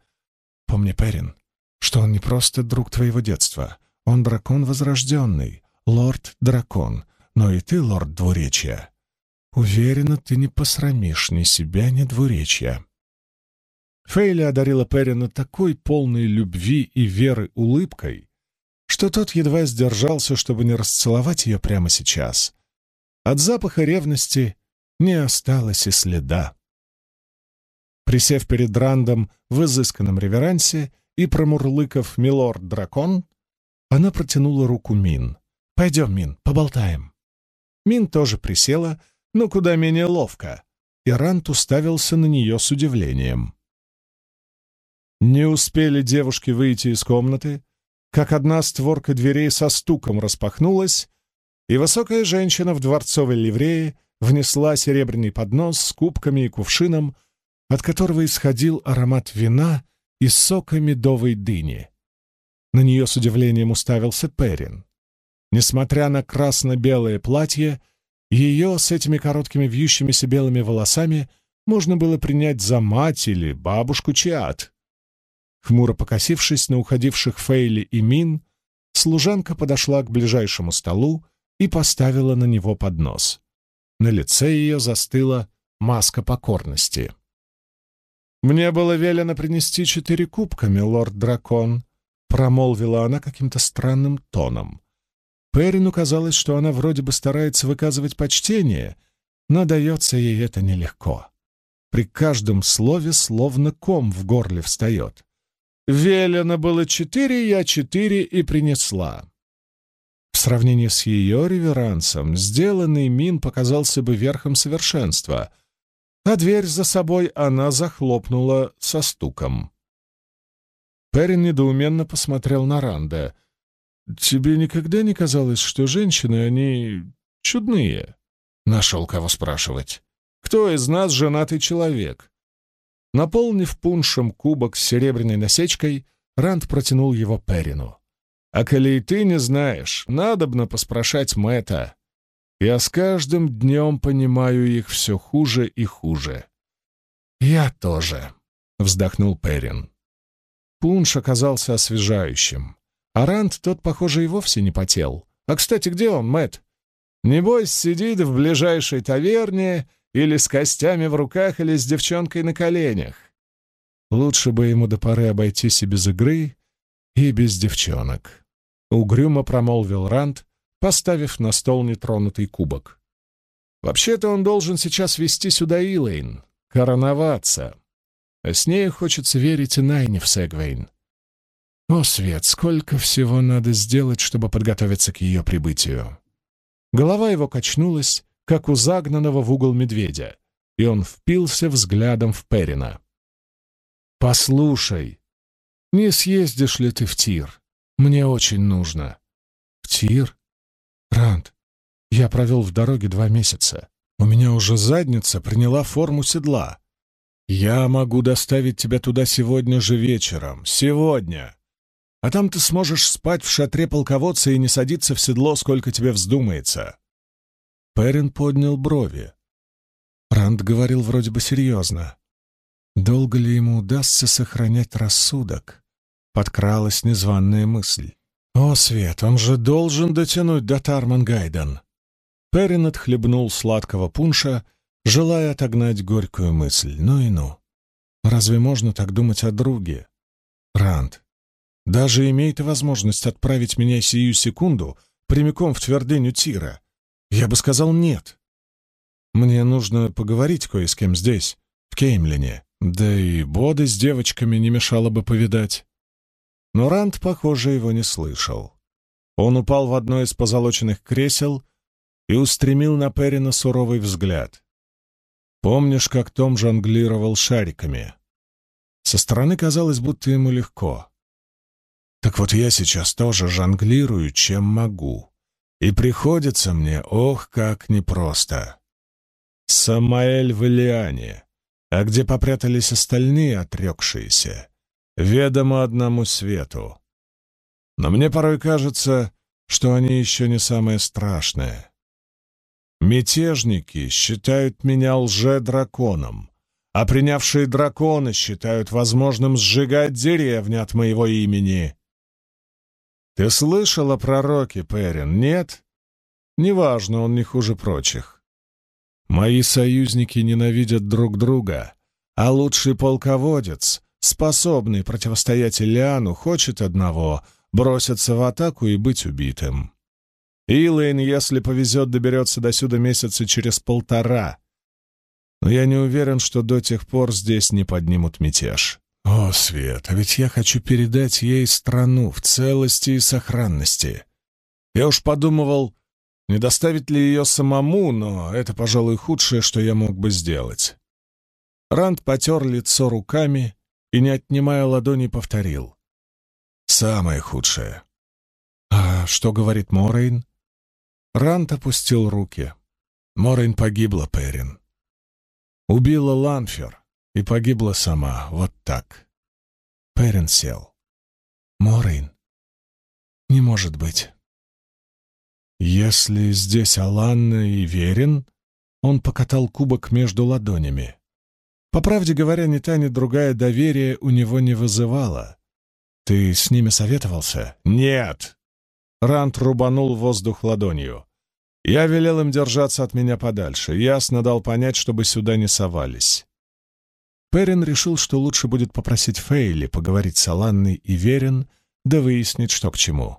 Помни, Перин, что он не просто друг твоего детства. Он дракон возрожденный, лорд-дракон, но и ты лорд двуречья. Уверена, ты не посрамишь ни себя, ни двуречья. Фейли одарила Перина такой полной любви и веры улыбкой, что тот едва сдержался, чтобы не расцеловать ее прямо сейчас. От запаха ревности не осталось и следа. Присев перед Рандом в изысканном реверансе и промурлыков «Милорд-дракон», она протянула руку Мин. «Пойдем, Мин, поболтаем». Мин тоже присела, но куда менее ловко, и Ранд уставился на нее с удивлением. Не успели девушки выйти из комнаты, как одна створка дверей со стуком распахнулась, и высокая женщина в дворцовой ливрее внесла серебряный поднос с кубками и кувшином, от которого исходил аромат вина и сока медовой дыни. На нее с удивлением уставился Перин. Несмотря на красно-белое платье, ее с этими короткими вьющимися белыми волосами можно было принять за мать или бабушку Чиат. Хмуро покосившись на уходивших Фейли и Мин, служанка подошла к ближайшему столу и поставила на него поднос. На лице ее застыла маска покорности. «Мне было велено принести четыре кубка, милорд-дракон», — промолвила она каким-то странным тоном. Перину казалось, что она вроде бы старается выказывать почтение, но дается ей это нелегко. При каждом слове словно ком в горле встает. Велено было четыре, я четыре и принесла. Сравнении с ее реверансом, сделанный мин показался бы верхом совершенства, а дверь за собой она захлопнула со стуком. Перин недоуменно посмотрел на Ранда. «Тебе никогда не казалось, что женщины, они чудные?» Нашел кого спрашивать. «Кто из нас женатый человек?» Наполнив пуншем кубок с серебряной насечкой, Ранд протянул его Перину. «А коли и ты не знаешь, надобно поспрашать Мэтта. Я с каждым днем понимаю их все хуже и хуже». «Я тоже», — вздохнул Перин. Пунш оказался освежающим, а Ранд тот, похоже, и вовсе не потел. «А, кстати, где он, Мэтт? Небось, сидит в ближайшей таверне или с костями в руках, или с девчонкой на коленях. Лучше бы ему до поры обойтись и без игры, и без девчонок. Угрюмо промолвил Ранд, поставив на стол нетронутый кубок. Вообще-то он должен сейчас вести сюда Илэйн, короноваться. А с ней хочется верить и Найне Сегвейн. О, Свет, сколько всего надо сделать, чтобы подготовиться к ее прибытию. Голова его качнулась, как у загнанного в угол медведя, и он впился взглядом в Перина. «Послушай, не съездишь ли ты в Тир? Мне очень нужно». «В Тир? Ранд, я провел в дороге два месяца. У меня уже задница приняла форму седла. Я могу доставить тебя туда сегодня же вечером. Сегодня!» А там ты сможешь спать в шатре полководца и не садиться в седло, сколько тебе вздумается. Перин поднял брови. Ранд говорил вроде бы серьезно. Долго ли ему удастся сохранять рассудок? Подкралась незваная мысль. «О, Свет, он же должен дотянуть до Тармангайден!» Перин отхлебнул сладкого пунша, желая отогнать горькую мысль. Ну и ну. Разве можно так думать о друге? Ранд, даже имеет возможность отправить меня сию секунду прямиком в твердыню Тира, я бы сказал нет. Мне нужно поговорить кое с кем здесь, в Кеймлине. Да и Боды с девочками не мешало бы повидать. Но Ранд, похоже, его не слышал. Он упал в одно из позолоченных кресел и устремил на Перина суровый взгляд. Помнишь, как Том жонглировал шариками? Со стороны казалось, будто ему легко. Так вот я сейчас тоже жонглирую, чем могу. И приходится мне, ох, как непросто. Самаэль в Илиане, а где попрятались остальные отрекшиеся, ведомо одному свету. Но мне порой кажется, что они еще не самое страшное. Мятежники считают меня лже-драконом, а принявшие драконы считают возможным сжигать деревни от моего имени. Ты слышал о пророке, Перин, нет? Неважно, он не хуже прочих. Мои союзники ненавидят друг друга, а лучший полководец, способный противостоять Ильяну, хочет одного — броситься в атаку и быть убитым. Илэйн, если повезет, доберется до сюда месяца через полтора. Но я не уверен, что до тех пор здесь не поднимут мятеж. О, Свет, а ведь я хочу передать ей страну в целости и сохранности. Я уж подумывал, не доставить ли ее самому, но это, пожалуй, худшее, что я мог бы сделать. Ранд потер лицо руками и, не отнимая ладони, повторил. «Самое худшее». «А что говорит Морейн?» Рант опустил руки. Морейн погибла, Перин. Убила Ланфер и погибла сама, вот так. Перин сел. Морейн? Не может быть. Если здесь Аланна и Верин, он покатал кубок между ладонями. По правде говоря, ни та, ни другая доверие у него не вызывала. Ты с ними советовался? Нет! Рант рубанул воздух ладонью. Я велел им держаться от меня подальше, ясно дал понять, чтобы сюда не совались. Перин решил, что лучше будет попросить Фейли поговорить с Аланной и Верин, да выяснить, что к чему.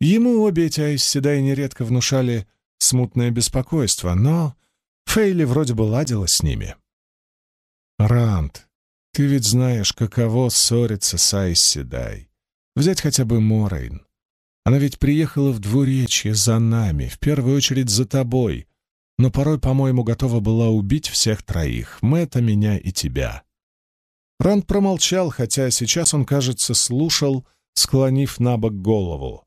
Ему обе эти айсседаи нередко внушали смутное беспокойство, но Фейли вроде бы ладила с ними. «Рант, ты ведь знаешь, каково ссориться с Айсседай. Взять хотя бы Морейн. Она ведь приехала в двуречье за нами, в первую очередь за тобой, но порой, по-моему, готова была убить всех троих, Мэтта, меня и тебя». Ранд промолчал, хотя сейчас он, кажется, слушал, склонив на бок голову.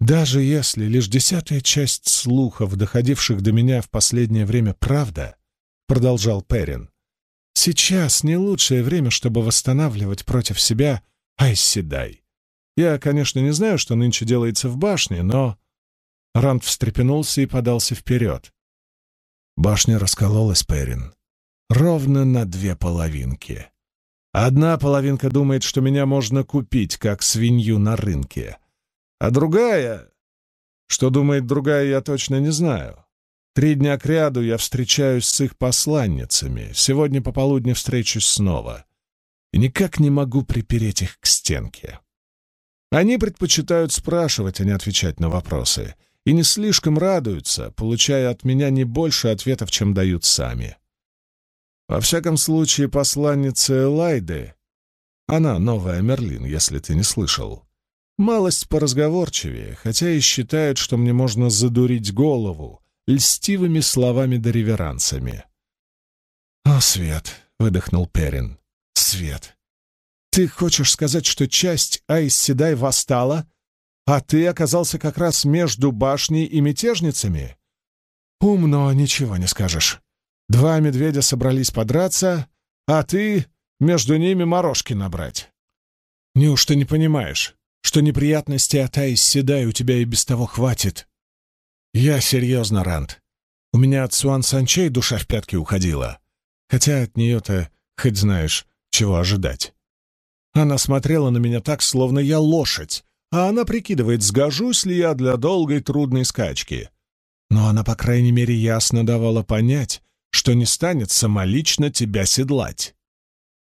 «Даже если лишь десятая часть слухов, доходивших до меня в последнее время, правда, — продолжал Перин, — сейчас не лучшее время, чтобы восстанавливать против себя Айсседай. Я, конечно, не знаю, что нынче делается в башне, но...» Ранд встрепенулся и подался вперед. Башня раскололась, Перин. Ровно на две половинки. Одна половинка думает, что меня можно купить, как свинью на рынке. А другая... Что думает другая, я точно не знаю. Три дня кряду я встречаюсь с их посланницами. Сегодня пополудни встречусь снова. И никак не могу припереть их к стенке. Они предпочитают спрашивать, а не отвечать на вопросы, и не слишком радуются, получая от меня не больше ответов, чем дают сами. Во всяком случае, посланница Элайды, она новая Мерлин, если ты не слышал, малость поразговорчивее, хотя и считают, что мне можно задурить голову льстивыми словами да реверансами. «О, Свет!» — выдохнул Перин. «Свет! Ты хочешь сказать, что часть Айс Седай восстала, а ты оказался как раз между башней и мятежницами? Умно, ничего не скажешь. Два медведя собрались подраться, а ты между ними морожки набрать. Неужто не понимаешь, что неприятностей от Айс Седай у тебя и без того хватит? Я серьезно, Ранд. У меня от Суан Санчей душа в пятки уходила, хотя от нее-то хоть знаешь, чего ожидать. Она смотрела на меня так, словно я лошадь, а она прикидывает, сгожусь ли я для долгой трудной скачки. Но она, по крайней мере, ясно давала понять, что не станет самолично тебя седлать.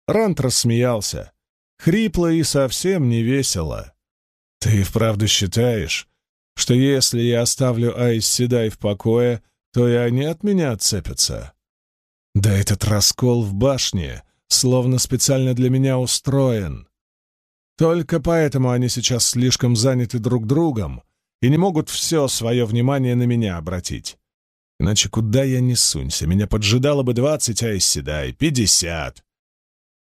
Рант рассмеялся. Хрипло и совсем не весело. «Ты вправду считаешь, что если я оставлю Айс Седай в покое, то и они от меня отцепятся?» «Да этот раскол в башне словно специально для меня устроен. Только поэтому они сейчас слишком заняты друг другом и не могут все свое внимание на меня обратить. Иначе куда я не сунься, меня поджидало бы двадцать, а седай, пятьдесят.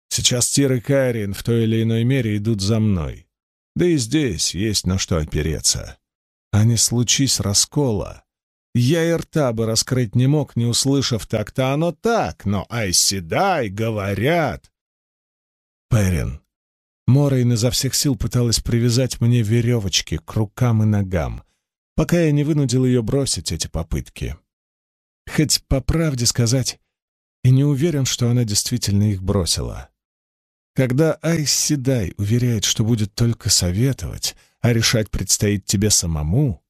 Сейчас Тир и Кайрин в той или иной мере идут за мной. Да и здесь есть на что опереться. А не случись раскола, я и рта бы раскрыть не мог, не услышав так-то оно так, но ай седай, говорят. Перин, Морейн изо всех сил пыталась привязать мне веревочки к рукам и ногам, пока я не вынудил ее бросить эти попытки. Хоть по правде сказать, и не уверен, что она действительно их бросила. Когда Айс Седай уверяет, что будет только советовать, а решать предстоит тебе самому,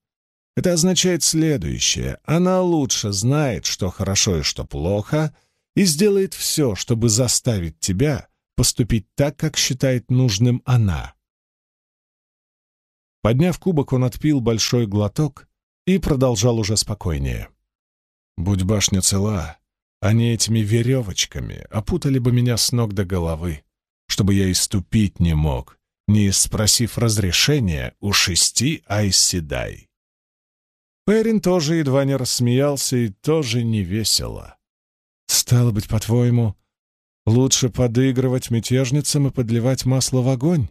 это означает следующее. Она лучше знает, что хорошо и что плохо, и сделает все, чтобы заставить тебя поступить так, как считает нужным она. Подняв кубок, он отпил большой глоток и продолжал уже спокойнее. «Будь башня цела, они этими веревочками опутали бы меня с ног до головы, чтобы я и ступить не мог, не спросив разрешения у шести Айседай. Перин тоже едва не рассмеялся и тоже не весело. «Стало быть, по-твоему, лучше подыгрывать мятежницам и подливать масло в огонь?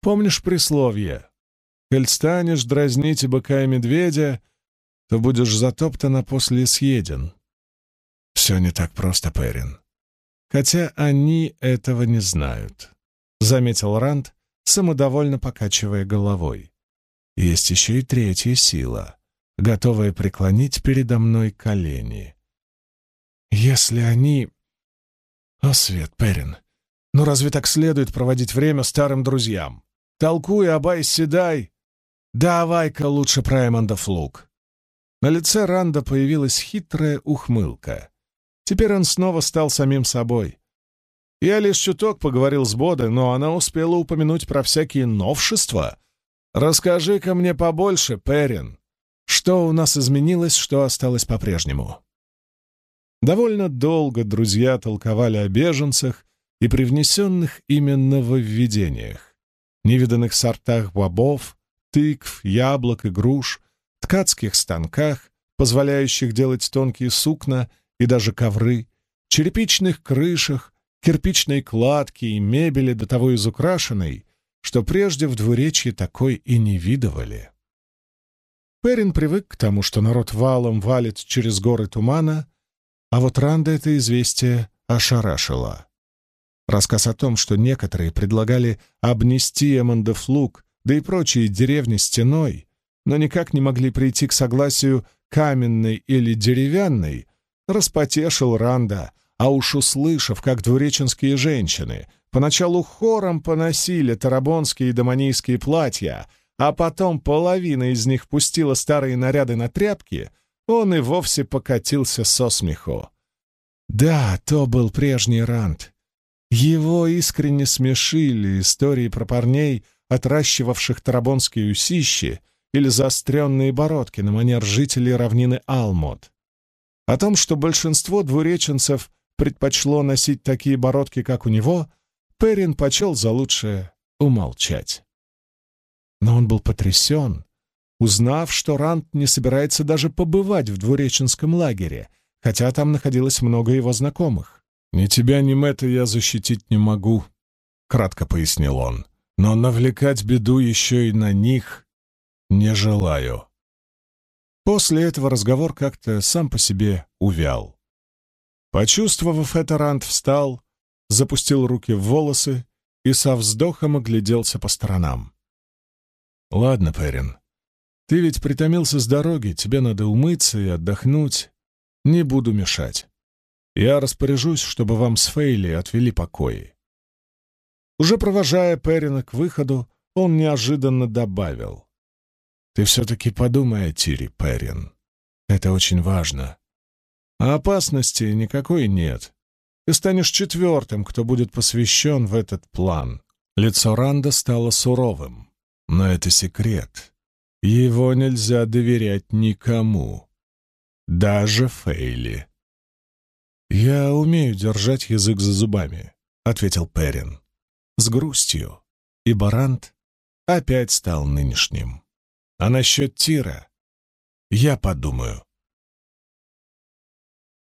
Помнишь присловие? Коль станешь дразнить быка и медведя, то будешь затоптан, а после съеден. Все не так просто, Перин. Хотя они этого не знают, — заметил Ранд, самодовольно покачивая головой. Есть еще и третья сила, готовая преклонить передо мной колени. Если они... О, Свет, Перин, ну разве так следует проводить время старым друзьям? Толкуй, Абай, седай. Давай-ка лучше про Эммонда Флук. На лице Ранда появилась хитрая ухмылка. Теперь он снова стал самим собой. Я лишь чуток поговорил с Бодой, но она успела упомянуть про всякие новшества. Расскажи-ка мне побольше, Перин. Что у нас изменилось, что осталось по-прежнему?» Довольно долго друзья толковали о беженцах и привнесенных именно нововведениях, невиданных сортах бобов, тыкв, яблок и груш, ткацких станках, позволяющих делать тонкие сукна и даже ковры, черепичных крышах, кирпичной кладки и мебели до того изукрашенной, что прежде в двуречье такой и не видывали. Перин привык к тому, что народ валом валит через горы тумана, а вот Ранда это известие ошарашило. Рассказ о том, что некоторые предлагали обнести Эммондефлуг, да и прочие деревни стеной, но никак не могли прийти к согласию каменной или деревянной, распотешил Ранда, а уж услышав, как двуреченские женщины поначалу хором поносили тарабонские и доманийские платья, а потом половина из них пустила старые наряды на тряпки, он и вовсе покатился со смеху. Да, то был прежний Ранд. Его искренне смешили истории про парней, отращивавших тарабонские усищи или заостренные бородки на манер жителей равнины Алмот. О том, что большинство двуреченцев предпочло носить такие бородки, как у него, Перин почел за лучшее умолчать. Но он был потрясен, узнав, что Рант не собирается даже побывать в двуреченском лагере, хотя там находилось много его знакомых. «Ни тебя, ни Мэтта я защитить не могу», — кратко пояснил он, «но навлекать беду еще и на них не желаю». После этого разговор как-то сам по себе увял. Почувствовав это, Рант встал, запустил руки в волосы и со вздохом огляделся по сторонам. «Ладно, Перин, ты ведь притомился с дороги, тебе надо умыться и отдохнуть. Не буду мешать. Я распоряжусь, чтобы вам с Фейли отвели покои». Уже провожая Перина к выходу, он неожиданно добавил. Ты все-таки подумай о Тире, Перин. Это очень важно. А опасности никакой нет. Ты станешь четвертым, кто будет посвящен в этот план. Лицо Ранда стало суровым. Но это секрет. Его нельзя доверять никому. Даже Фейли. «Я умею держать язык за зубами», — ответил Перин. С грустью. И Барант опять стал нынешним. А насчет Тира я подумаю.